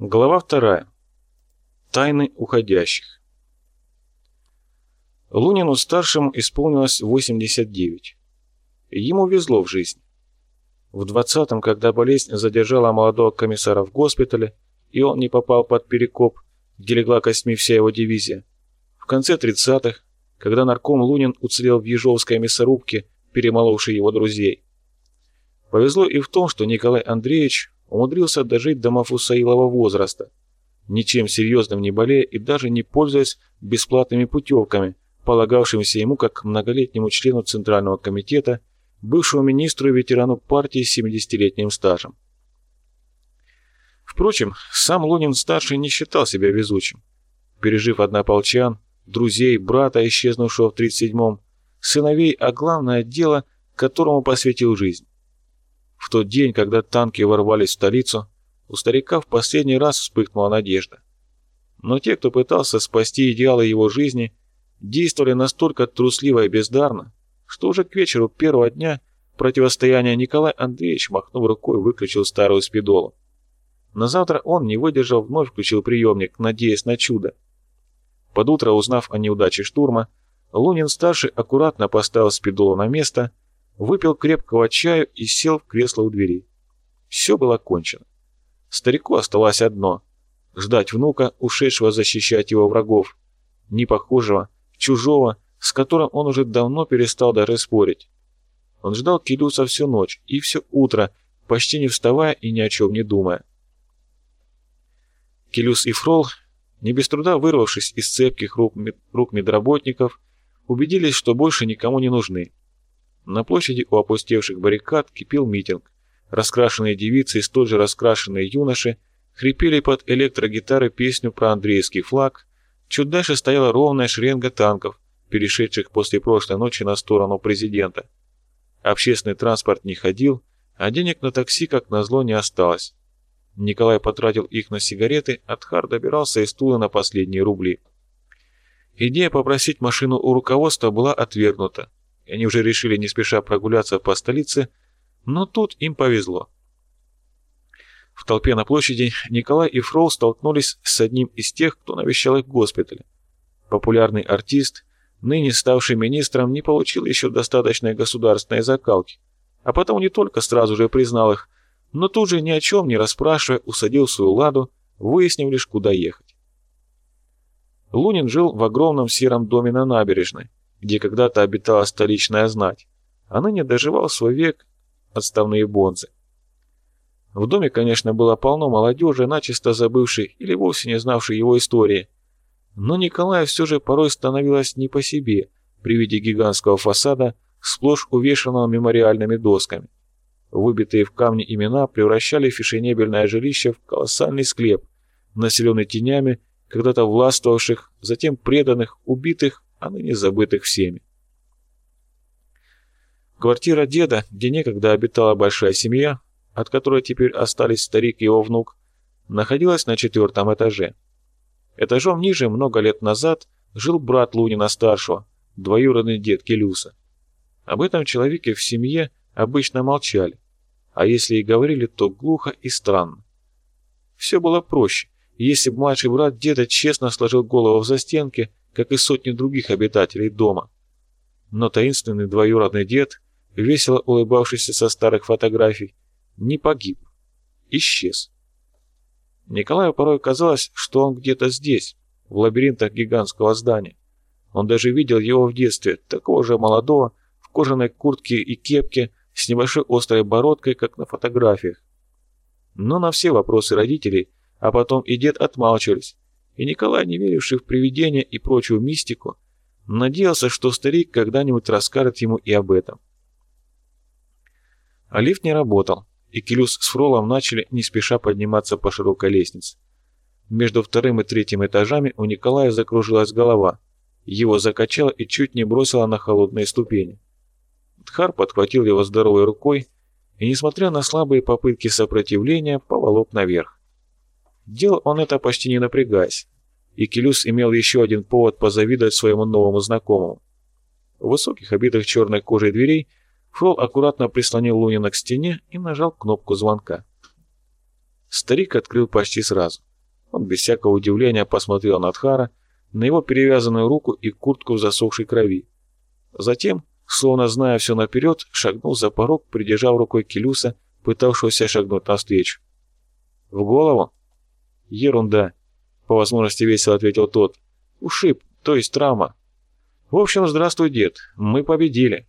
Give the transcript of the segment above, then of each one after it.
Глава вторая. Тайны уходящих. Лунину-старшему исполнилось 89. Ему везло в жизни. В 20-м, когда болезнь задержала молодого комиссара в госпитале, и он не попал под перекоп, где легла костьми вся его дивизия. В конце 30-х, когда нарком Лунин уцелел в Ежовской мясорубке, перемоловший его друзей. Повезло и в том, что Николай Андреевич умудрился дожить до Мафусаилова возраста, ничем серьезным не болея и даже не пользуясь бесплатными путевками, полагавшимися ему как многолетнему члену Центрального комитета, бывшему министру и ветерану партии с 70-летним стажем. Впрочем, сам Лунин-старший не считал себя везучим. Пережив однополчан, друзей, брата, исчезнувшего в 37-м, сыновей, а главное дело, которому посвятил жизнь. В тот день, когда танки ворвались в столицу, у старика в последний раз вспыхнула надежда. Но те, кто пытался спасти идеалы его жизни, действовали настолько трусливо и бездарно, что уже к вечеру первого дня противостояния Николай Андреевич, махнув рукой, выключил старую спидолу. На завтра он, не выдержал, вновь включил приемник, надеясь на чудо. Под утро, узнав о неудаче штурма, Лунин-старший аккуратно поставил спидолу на место – выпил крепкого чаю и сел в кресло у двери. Все было кончено. Старику оставалось одно — ждать внука, ушедшего защищать его врагов, не похожего, чужого, с которым он уже давно перестал даже спорить. Он ждал Келюса всю ночь и все утро, почти не вставая и ни о чем не думая. Келюс и Фрол, не без труда вырвавшись из цепких рук медработников, убедились, что больше никому не нужны. На площади у опустевших баррикад кипел митинг. Раскрашенные девицы и столь же раскрашенные юноши хрипели под электрогитары песню про Андреевский флаг. Чуть дальше стояла ровная шеренга танков, перешедших после прошлой ночи на сторону президента. Общественный транспорт не ходил, а денег на такси, как назло, не осталось. Николай потратил их на сигареты, а Тхар добирался из Тулы на последние рубли. Идея попросить машину у руководства была отвергнута и они уже решили не спеша прогуляться по столице, но тут им повезло. В толпе на площади Николай и Фрол столкнулись с одним из тех, кто навещал их в госпитале. Популярный артист, ныне ставший министром, не получил еще достаточной государственной закалки, а потому не только сразу же признал их, но тут же ни о чем не расспрашивая усадил свою ладу, выяснив лишь, куда ехать. Лунин жил в огромном сером доме на набережной, где когда-то обитала столичная знать, а ныне доживал свой век отставные бонзы. В доме, конечно, было полно молодежи, начисто забывшей или вовсе не знавшей его истории, но Николаю все же порой становилось не по себе при виде гигантского фасада, сплошь увешанного мемориальными досками. Выбитые в камне имена превращали фешенебельное жилище в колоссальный склеп, населенный тенями, когда-то властвовавших, затем преданных, убитых а ныне забытых всеми. Квартира деда, где некогда обитала большая семья, от которой теперь остались старик и его внук, находилась на четвертом этаже. Этажом ниже много лет назад жил брат Лунина-старшего, двоюродный дед Келюса. Об этом человеке в семье обычно молчали, а если и говорили, то глухо и странно. Все было проще, если бы младший брат деда честно сложил голову в застенке как и сотни других обитателей дома. Но таинственный двоюродный дед, весело улыбавшийся со старых фотографий, не погиб. Исчез. Николаю порой казалось, что он где-то здесь, в лабиринтах гигантского здания. Он даже видел его в детстве, такого же молодого, в кожаной куртке и кепке, с небольшой острой бородкой, как на фотографиях. Но на все вопросы родителей, а потом и дед отмалчивались, и Николай, не веривший в привидения и прочую мистику, надеялся, что старик когда-нибудь расскажет ему и об этом. А лифт не работал, и Келюс с Фролом начали не спеша подниматься по широкой лестнице. Между вторым и третьим этажами у Николая закружилась голова, его закачало и чуть не бросило на холодные ступени. Тхар подхватил его здоровой рукой и, несмотря на слабые попытки сопротивления, поволок наверх. Делал он это почти не напрягаясь, и Келюс имел еще один повод позавидовать своему новому знакомому. У высоких, обитых черной кожей дверей, Фрол аккуратно прислонил Лунина к стене и нажал кнопку звонка. Старик открыл почти сразу. Он без всякого удивления посмотрел на Тхара, на его перевязанную руку и куртку в засохшей крови. Затем, словно зная все наперед, шагнул за порог, придержав рукой Келюса, пытавшегося шагнуть навстречу. «В голову?» «Ерунда», — по возможности весело ответил тот. «Ушиб, то есть травма». «В общем, здравствуй, дед, мы победили».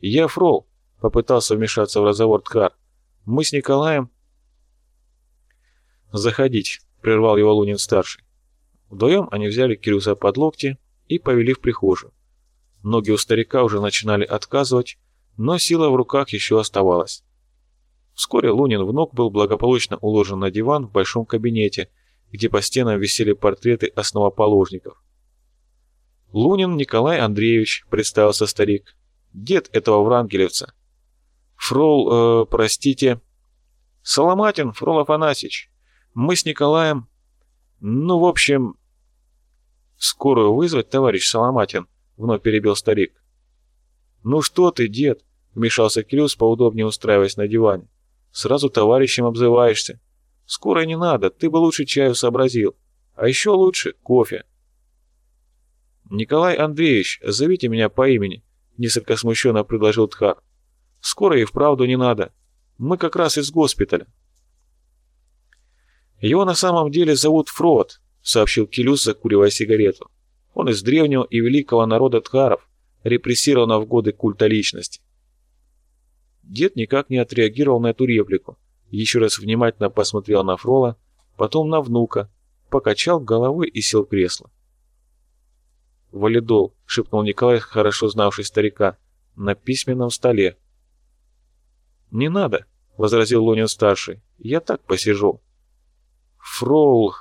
«Я Фрол», — попытался вмешаться в разговор Ткар. «Мы с Николаем...» «Заходить», — прервал его Лунин-старший. Вдвоем они взяли Кирюса под локти и повели в прихожую. Ноги у старика уже начинали отказывать, но сила в руках еще оставалась. Вскоре Лунин внук был благополучно уложен на диван в большом кабинете, где по стенам висели портреты основоположников. «Лунин Николай Андреевич», — представился старик, — «дед этого врангелевца». «Фрол, э, простите...» «Соломатин, Фрол Афанасьевич. Мы с Николаем...» «Ну, в общем...» «Скорую вызвать, товарищ Соломатин», — вновь перебил старик. «Ну что ты, дед?» — вмешался Кирюс, поудобнее устраиваясь на диване. «Сразу товарищем обзываешься. Скорой не надо, ты бы лучше чаю сообразил. А еще лучше кофе». «Николай Андреевич, зовите меня по имени», — несколько смущенно предложил Тхар. «Скоро и вправду не надо. Мы как раз из госпиталя». «Его на самом деле зовут Фрод», — сообщил Келюс, закуривая сигарету. «Он из древнего и великого народа Тхаров, репрессирован в годы культа личности». Дед никак не отреагировал на эту реплику, еще раз внимательно посмотрел на Фрола, потом на внука, покачал головой и сел в кресло. «Валидол», — шепнул Николай, хорошо знавший старика, — «на письменном столе». «Не надо», — возразил Лунин-старший, — «я так посижу». «Фроул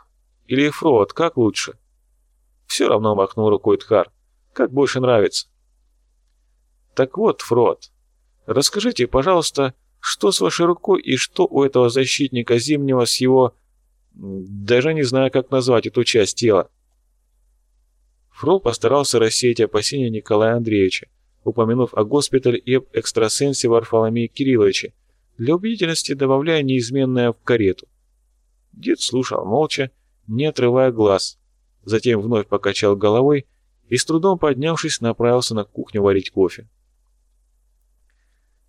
или Фрод, как лучше?» Все равно махнул рукой Тхар. «Как больше нравится?» «Так вот, Фрод, расскажите, пожалуйста, что с вашей рукой и что у этого защитника Зимнего с его... Даже не знаю, как назвать эту часть тела». Фрол постарался рассеять опасения Николая Андреевича, упомянув о госпитале и об экстрасенсе Варфоломее Кирилловиче, для убедительности добавляя неизменное в карету. Дед слушал молча, не отрывая глаз, затем вновь покачал головой и, с трудом поднявшись, направился на кухню варить кофе.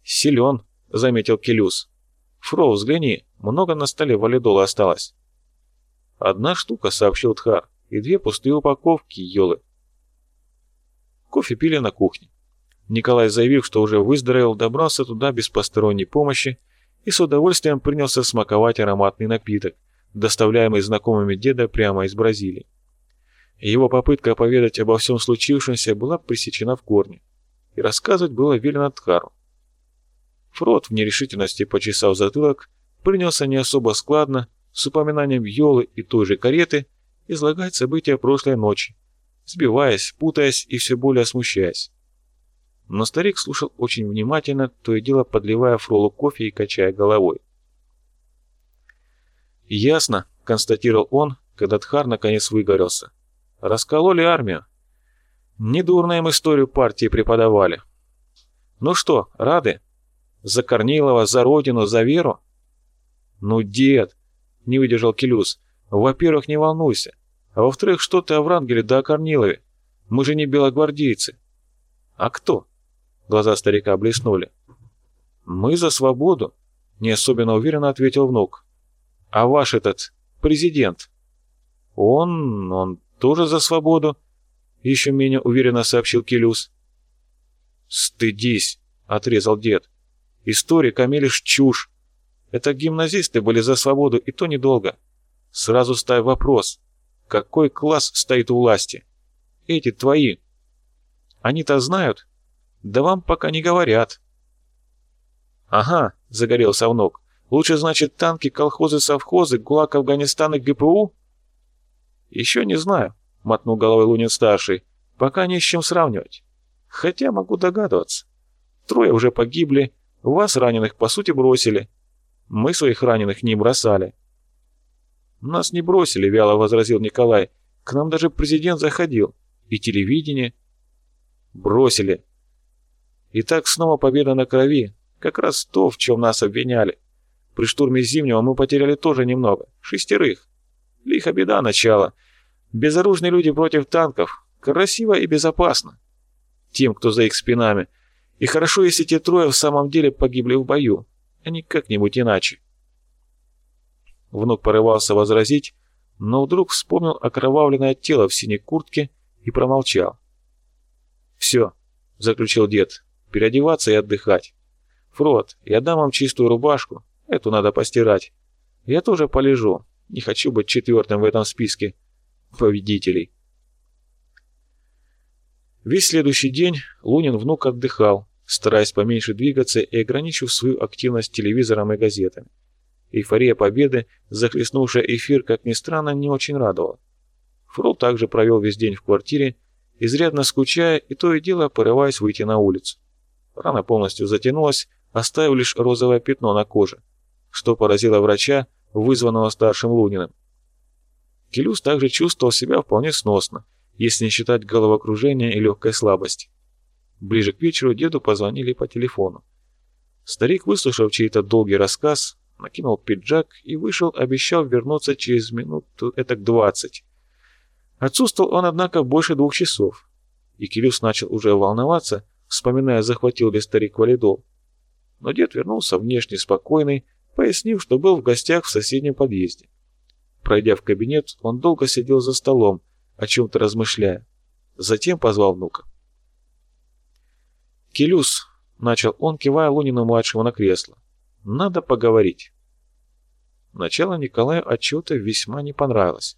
«Силен», — заметил Келюс. «Фро, взгляни, много на столе валидола осталось». «Одна штука», — сообщил Тхар, — «и две пустые упаковки, елы». Кофе пили на кухне. Николай, заявив, что уже выздоровел, добрался туда без посторонней помощи и с удовольствием принялся смаковать ароматный напиток, доставляемый знакомыми деда прямо из Бразилии. Его попытка поведать обо всем случившемся была пресечена в корне, и рассказывать было велено Тхару. Фрод в нерешительности, почесав затылок, принялся не особо складно, с упоминанием Йолы и той же кареты, излагать события прошлой ночи, сбиваясь, путаясь и все более смущаясь. Но старик слушал очень внимательно, то и дело подливая Фролу кофе и качая головой. «Ясно», — констатировал он, когда Тхар наконец выгорелся. «Раскололи армию. Недурно им историю партии преподавали. Ну что, рады? За Корнилова, за Родину, за веру?» «Ну, дед!» — не выдержал Келюс. «Во-первых, не волнуйся. А во-вторых, что ты о Врангеле да о Корнилове? Мы же не белогвардейцы». «А кто?» Глаза старика блеснули. «Мы за свободу», — не особенно уверенно ответил внук. А ваш этот президент? Он... он тоже за свободу? Еще менее уверенно сообщил Келюс. «Стыдись!» — отрезал дед. «Историк, а мелешь чушь. Это гимназисты были за свободу, и то недолго. Сразу ставь вопрос. Какой класс стоит у власти? Эти твои. Они-то знают? Да вам пока не говорят». «Ага», — загорелся внук. Лучше, значит, танки, колхозы, совхозы, ГУЛАГ, Афганистан ГПУ? Еще не знаю, мотнул головой Лунин-старший. Пока не с чем сравнивать. Хотя могу догадываться. Трое уже погибли, вас, раненых, по сути, бросили. Мы своих раненых не бросали. Нас не бросили, вяло возразил Николай. К нам даже президент заходил. И телевидение. Бросили. И так снова победа на крови. Как раз то, в чем нас обвиняли. При штурме Зимнего мы потеряли тоже немного. Шестерых. Лихо беда начала. Безоружные люди против танков. Красиво и безопасно. Тем, кто за их спинами. И хорошо, если те трое в самом деле погибли в бою, а не как-нибудь иначе. Внук порывался возразить, но вдруг вспомнил окровавленное тело в синей куртке и промолчал. «Все», — заключил дед, — «переодеваться и отдыхать. Фрод, я дам вам чистую рубашку, эту надо постирать. Я тоже полежу, не хочу быть четвертым в этом списке победителей». Весь следующий день Лунин внук отдыхал, стараясь поменьше двигаться и ограничив свою активность телевизором и газетами. Эйфория победы, захлестнувшая эфир, как ни странно, не очень радовала. Фрол также провел весь день в квартире, изрядно скучая и то и дело порываясь выйти на улицу. Рана полностью затянулась, оставив лишь розовое пятно на коже, что поразило врача, вызванного старшим Луниным. Келюс также чувствовал себя вполне сносно, если не считать головокружения и легкой слабости. Ближе к вечеру деду позвонили по телефону. Старик, выслушав чей-то долгий рассказ, накинул пиджак и вышел, обещал вернуться через минуту этак двадцать. Отсутствовал он, однако, больше двух часов, и Кирюс начал уже волноваться, вспоминая, захватил ли старик валидол. Но дед вернулся внешне спокойный, пояснив, что был в гостях в соседнем подъезде. Пройдя в кабинет, он долго сидел за столом, о чем-то размышляя. Затем позвал внука. «Келюс», — начал он, кивая Лунину-младшему на кресло, — «надо поговорить». Начало Николаю отчета весьма не понравилось.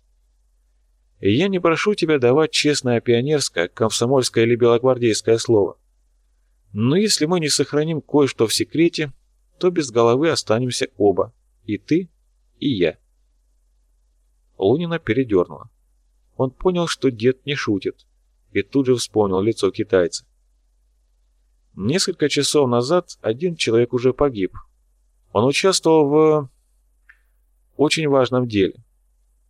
«Я не прошу тебя давать честное пионерское, комсомольское или белогвардейское слово. Но если мы не сохраним кое-что в секрете, то без головы останемся оба, и ты, и я». Лунина передернула. Он понял, что дед не шутит, и тут же вспомнил лицо китайца. Несколько часов назад один человек уже погиб. Он участвовал в очень важном деле.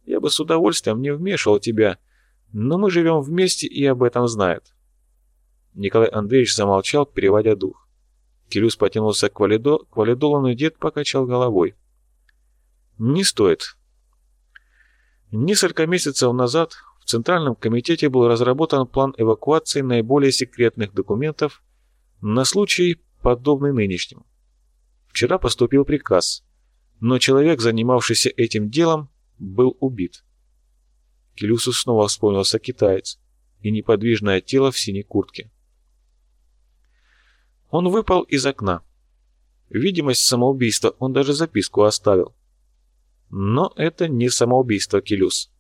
Я бы с удовольствием не вмешивал тебя, но мы живем вместе и об этом знает. Николай Андреевич замолчал, переводя дух. Келюс потянулся к, валидо, к валидолу, но дед покачал головой. «Не стоит. Несколько месяцев назад в Центральном комитете был разработан план эвакуации наиболее секретных документов на случай, подобный нынешнему. Вчера поступил приказ, но человек, занимавшийся этим делом, был убит. Келюсу снова вспомнился китаец и неподвижное тело в синей куртке. Он выпал из окна. Видимость самоубийства, он даже записку оставил. Но это не самоубийство, Келюс.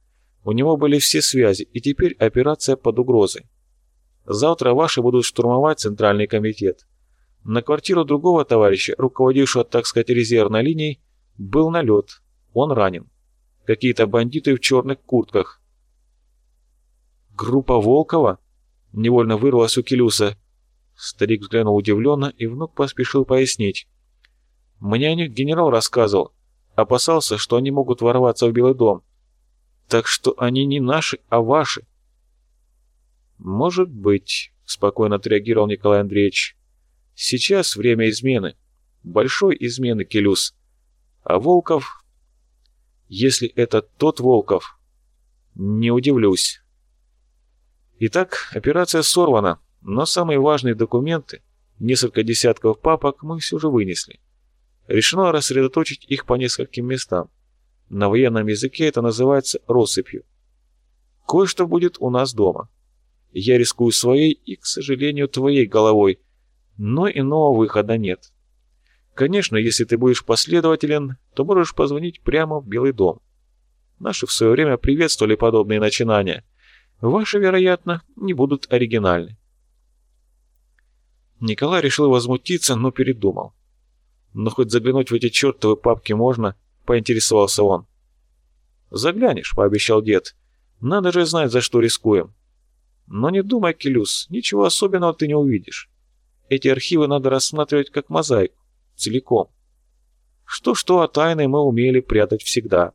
У него были все связи, и теперь операция под угрозой. Завтра ваши будут штурмовать Центральный комитет. На квартиру другого товарища, руководившего, так сказать, резервной линией, был налет. Он ранен. Какие-то бандиты в черных куртках. «Группа Волкова?» — невольно вырвалась у Келюса. Старик взглянул удивленно, и внук поспешил пояснить. «Мне о них генерал рассказывал. Опасался, что они могут ворваться в Белый дом. Так что они не наши, а ваши. «Может быть», — спокойно отреагировал Николай Андреевич. «Сейчас время измены. Большой измены, Келюс. А Волков... Если это тот Волков, не удивлюсь». Итак, операция сорвана, но самые важные документы, несколько десятков папок, мы все же вынесли. Решено рассредоточить их по нескольким местам. На военном языке это называется россыпью. Кое-что будет у нас дома. Я рискую своей и, к сожалению, твоей головой, но иного выхода нет. Конечно, если ты будешь последователен, то можешь позвонить прямо в Белый дом. Наши в свое время приветствовали подобные начинания. Ваши, вероятно, не будут оригинальны. Николай решил возмутиться, но передумал. Но хоть заглянуть в эти чертовы папки можно, поинтересовался он. «Заглянешь», — пообещал дед. «Надо же знать, за что рискуем». Но не думай, Келюс, ничего особенного ты не увидишь. Эти архивы надо рассматривать как мозаику, целиком. Что-что, а тайны мы умели прятать всегда.